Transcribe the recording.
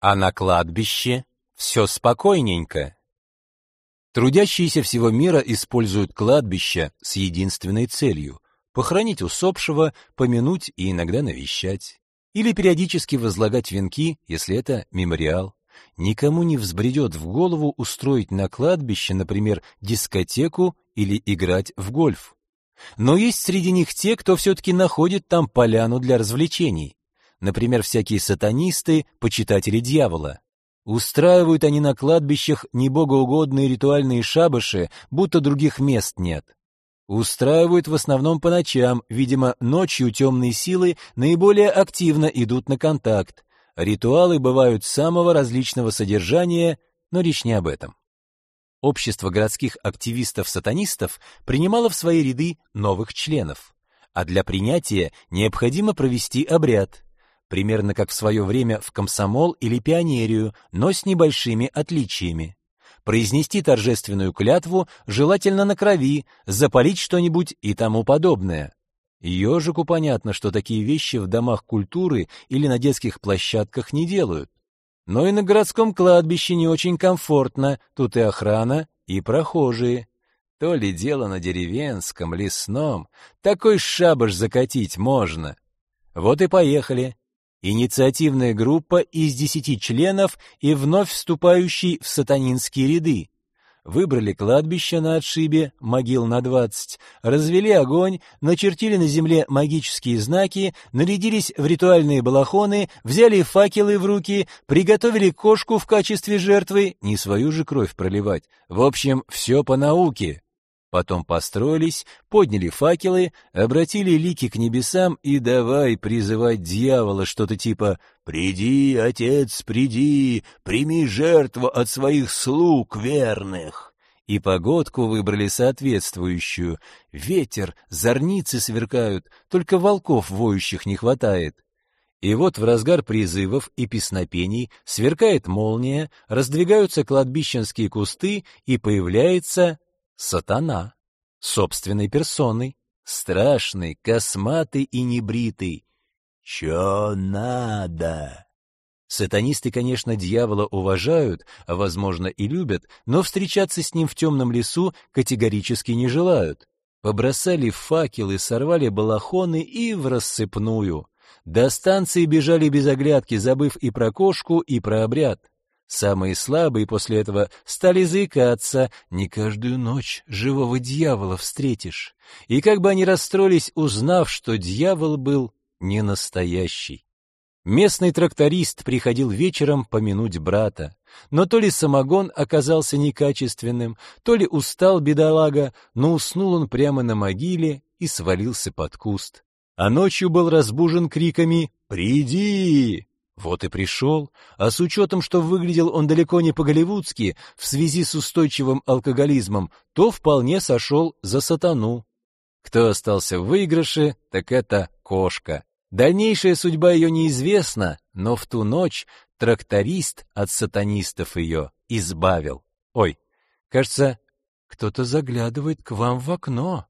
а на кладбище все спокойненько. Трудящиеся всего мира используют кладбища с единственной целью — похоронить усопшего, помянуть и иногда навещать. Или периодически возлагать венки, если это мемориал. Никому не взбредет в голову устроить на кладбище, например, дискотеку или играть в гольф. Но есть среди них те, кто все-таки находит там поляну для развлечений. Например, всякие сатанисты, почитатели дьявола. Устраивают они на кладбищах небогоугодные ритуальные шабаши, будто других мест нет. Устраивают в основном по ночам, видимо, ночью темные силы наиболее активно идут на контакт. Ритуалы бывают самого различного содержания, но речь не об этом. Общество городских активистов-сатанистов принимало в свои ряды новых членов, а для принятия необходимо провести обряд, примерно как в свое время в комсомол или пионерию, но с небольшими отличиями. Произнести торжественную клятву, желательно на крови, запалить что-нибудь и тому подобное. Ежику понятно, что такие вещи в домах культуры или на детских площадках не делают. Но и на городском кладбище не очень комфортно, тут и охрана, и прохожие. То ли дело на деревенском, лесном, такой шабаш закатить можно. Вот и поехали. Инициативная группа из десяти членов и вновь вступающий в сатанинские ряды выбрали кладбище на отшибе, могил на двадцать, развели огонь, начертили на земле магические знаки, нарядились в ритуальные балахоны, взяли факелы в руки, приготовили кошку в качестве жертвы, не свою же кровь проливать. В общем, все по науке. Потом построились, подняли факелы, обратили лики к небесам и давай призывать дьявола что-то типа «Приди, отец, приди, прими жертву от своих слуг верных». И погодку выбрали соответствующую. Ветер, зорницы сверкают, только волков воющих не хватает. И вот в разгар призывов и песнопений сверкает молния, раздвигаются кладбищенские кусты, и появляется Сатана, собственной персоной, страшный, косматый и небритый. «Чё надо?» Сатанисты, конечно, дьявола уважают, а, возможно, и любят, но встречаться с ним в темном лесу категорически не желают. Побросали факелы, сорвали балахоны и в рассыпную. До станции бежали без оглядки, забыв и про кошку, и про обряд. Самые слабые после этого стали заикаться, не каждую ночь живого дьявола встретишь. И как бы они расстроились, узнав, что дьявол был не настоящий. Местный тракторист приходил вечером помянуть брата, но то ли самогон оказался некачественным, то ли устал бедолага, но уснул он прямо на могиле и свалился под куст. А ночью был разбужен криками «Приди!» Вот и пришел, а с учетом, что выглядел он далеко не по-голливудски в связи с устойчивым алкоголизмом, то вполне сошел за сатану. Кто остался в выигрыше, так это кошка. Дальнейшая судьба ее неизвестна, но в ту ночь тракторист от сатанистов ее избавил. Ой, кажется, кто-то заглядывает к вам в окно.